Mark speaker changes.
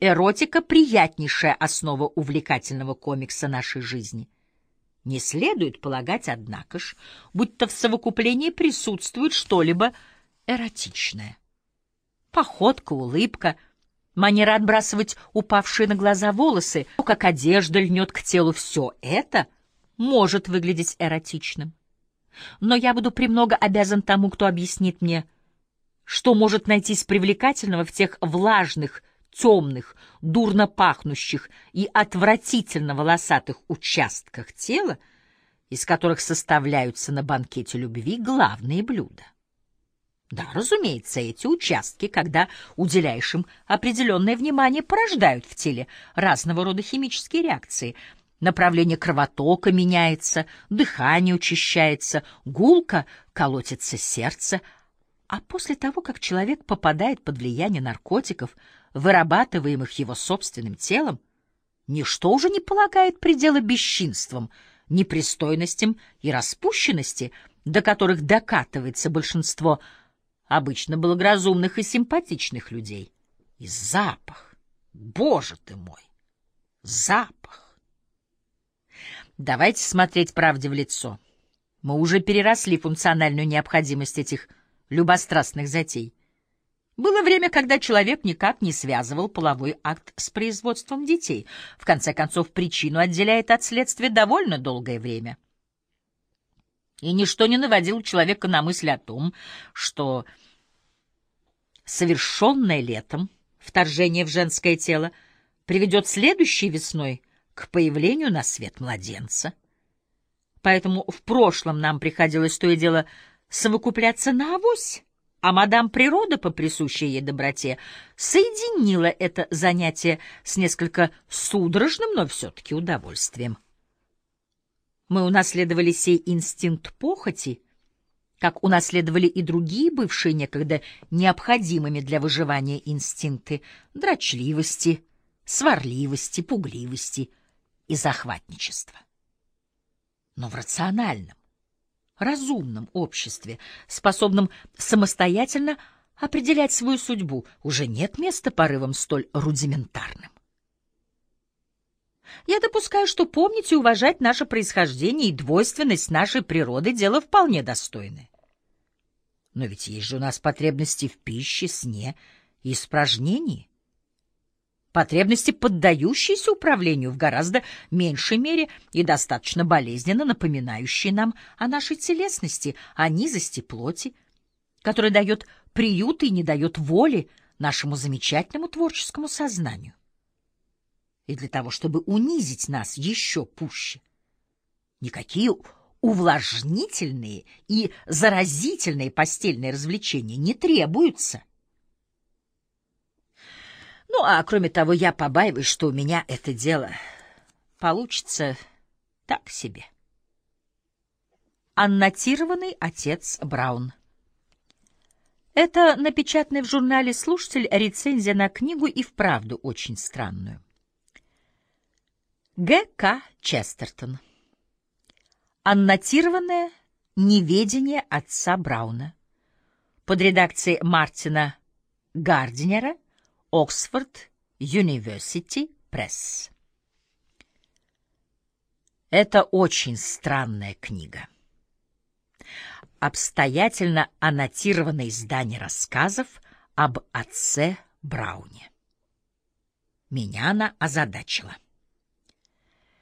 Speaker 1: эротика — приятнейшая основа увлекательного комикса нашей жизни. Не следует полагать, однако ж, будто в совокуплении присутствует что-либо эротичное. Походка, улыбка, манера отбрасывать упавшие на глаза волосы, как одежда льнет к телу — все это может выглядеть эротичным. Но я буду премного обязан тому, кто объяснит мне, что может найтись привлекательного в тех влажных, темных, дурно пахнущих и отвратительно волосатых участках тела, из которых составляются на банкете любви главные блюда. Да, разумеется, эти участки, когда уделяешь им определенное внимание, порождают в теле разного рода химические реакции. Направление кровотока меняется, дыхание учащается, гулко колотится сердце, а после того, как человек попадает под влияние наркотиков, вырабатываемых его собственным телом, ничто уже не полагает предела бесчинствам, непристойностям и распущенности, до которых докатывается большинство обычно благоразумных и симпатичных людей. И запах, боже ты мой, запах. Давайте смотреть правде в лицо. Мы уже переросли функциональную необходимость этих любострастных затей. Было время, когда человек никак не связывал половой акт с производством детей. В конце концов, причину отделяет от следствия довольно долгое время. И ничто не наводило человека на мысль о том, что совершенное летом вторжение в женское тело приведет следующей весной к появлению на свет младенца. Поэтому в прошлом нам приходилось то и дело совокупляться на авось, а мадам природа, по присущей ей доброте, соединила это занятие с несколько судорожным, но все-таки удовольствием. Мы унаследовали сей инстинкт похоти, как унаследовали и другие бывшие некогда необходимыми для выживания инстинкты дрочливости, сварливости, пугливости и захватничества. Но в рациональном, разумном обществе, способном самостоятельно определять свою судьбу, уже нет места порывам столь рудиментарным. Я допускаю, что помнить и уважать наше происхождение и двойственность нашей природы — дело вполне достойное. Но ведь есть же у нас потребности в пище, сне и испражнении потребности, поддающиеся управлению в гораздо меньшей мере и достаточно болезненно напоминающие нам о нашей телесности, о низости плоти, которая дает приют и не дает воли нашему замечательному творческому сознанию. И для того, чтобы унизить нас еще пуще, никакие увлажнительные и заразительные постельные развлечения не требуются — ну, а кроме того, я побаиваюсь, что у меня это дело получится так себе. Аннотированный отец Браун. Это напечатанная в журнале «Слушатель» рецензия на книгу и вправду очень странную. Г. К. Честертон. Аннотированное неведение отца Брауна. Под редакцией Мартина Гардинера – Оксфорд University Пресс. Это очень странная книга. Обстоятельно аннотированное издание рассказов об отце Брауне. Меня она озадачила.